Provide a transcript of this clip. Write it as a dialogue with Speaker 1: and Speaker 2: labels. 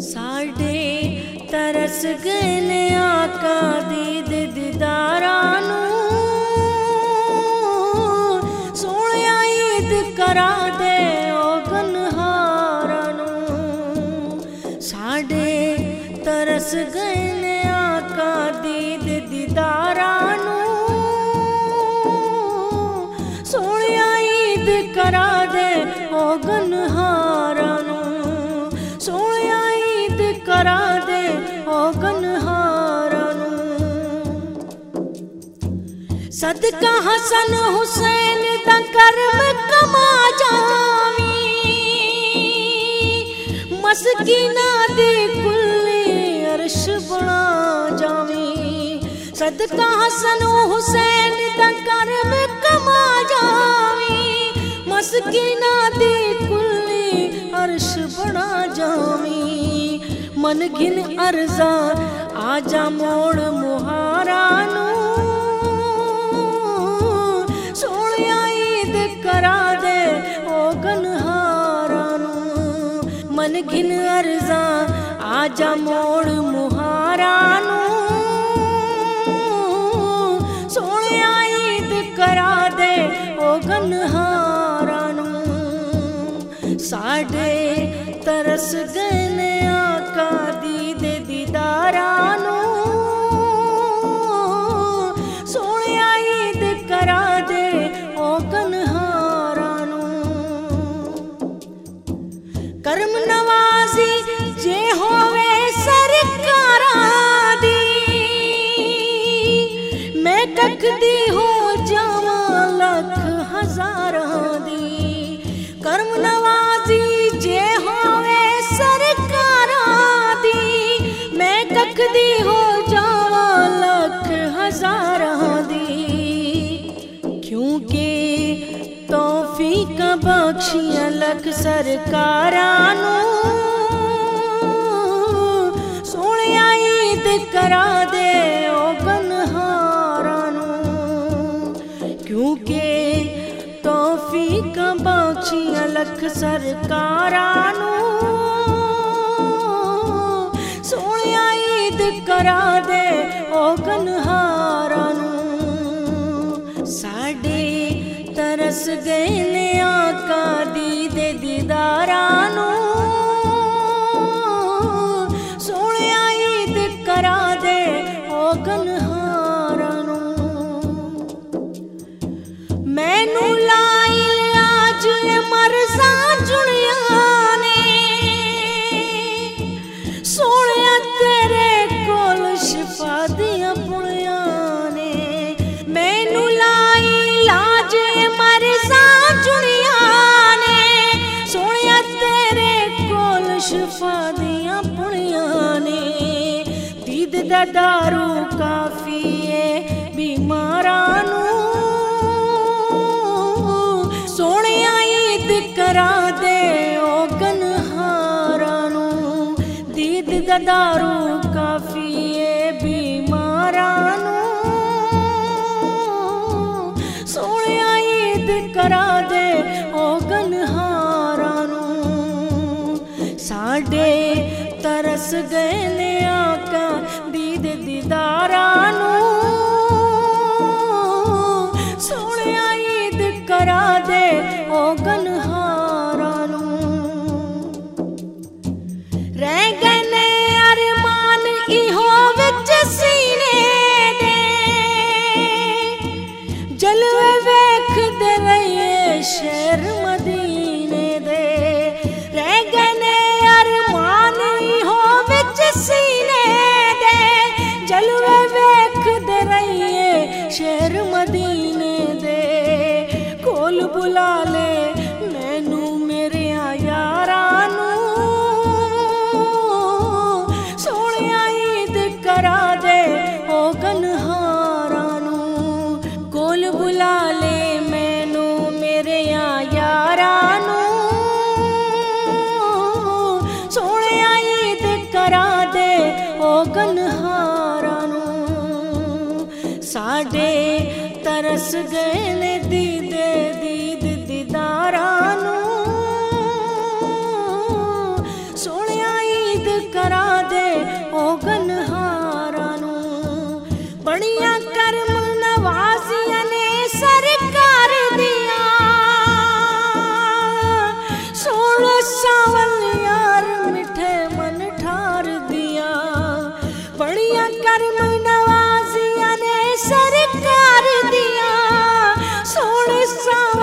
Speaker 1: ਸਾਡੇ ਤਰਸ ਗਏ ਨੇ ਆਕਾ ਦੀ ਦਿਦਾਰਾਂ ਨੂੰ ਸੋਹਣਿਆ ਈਦ ਸਦਕਾ ਹਸਨ ਹੁਸੈਨ ਦਾ ਕਰਮ ਕਮਾ ਜਾਵੀ ਮਸਕੀਨਾ ਦੇ ਕੁੱਲੇ ਅਰਸ਼ ਬਣਾ ਜਾਵੀ ਸਦਕਾ ਹਸਨ ਹੁਸੈਨ ਦਾ ਕਰਮ ਕਮਾ ਜਾਵੀ ਮਸਕੀਨਾ ਦੇ ਕੁੱਲੇ ਅਰਸ਼ ਬਣਾ ਜਾਵੀ ਮਨ ਘਿਨ ਅਰਜ਼ਾ ਆ ਜਾ ਮੋੜ ਮਨ ਘਿਨ ਅਰਜ਼ਾ ਆ ਜਾ ਮੋੜ ਮੁਹਾਰਾ ਨੂੰ ਸੋਹਣਿਆ ਈਦ ਕਰਾ ਦੇ ਉਹ کرم نوازی جے ہوے سرکاراں دی میں کک دی ہو جاواں لکھ ہزاراں دی کرم نوازی جے ہوے سرکاراں دی میں کک دی ہو جاواں لکھ ہزاراں دی کیونکہ توفیق بخشیاں سرکار سونے عید کرا دنہارا کیونکہ کافی کباچی ال سرکار سنیا عید کرا دنہارا نڈی ترس گئے ਦੀਦ ਦਾ ਦਾਰੂ ਕਾਫੀ ਏ ਬਿਮਾਰਾਂ ਨੂੰ ਸੋਹਣਿਆ ਈਦ ਕਰਾ ਦੇ ਉਹ ਗਨਹਾਰਾਂ ਨੂੰ ਦੀਦ ਦਾ ਦਾਰੂ ਕਾਫੀ ਏ ਬਿਮਾਰਾਂ ਨੂੰ ਸੋਹਣਿਆ ਈਦ ਕਰਾ ਦੇ ਉਹ ਗਨਹਾਰਾਂ لا لے مینو میرے یار سونے عید کرا دے وہ گنہارا ساڈے ترس گئے دے۔ سونا ساول یار مٹھے من ٹھار دیا بڑیا کرم نوازیاں نے سرکار دیا سونے ساول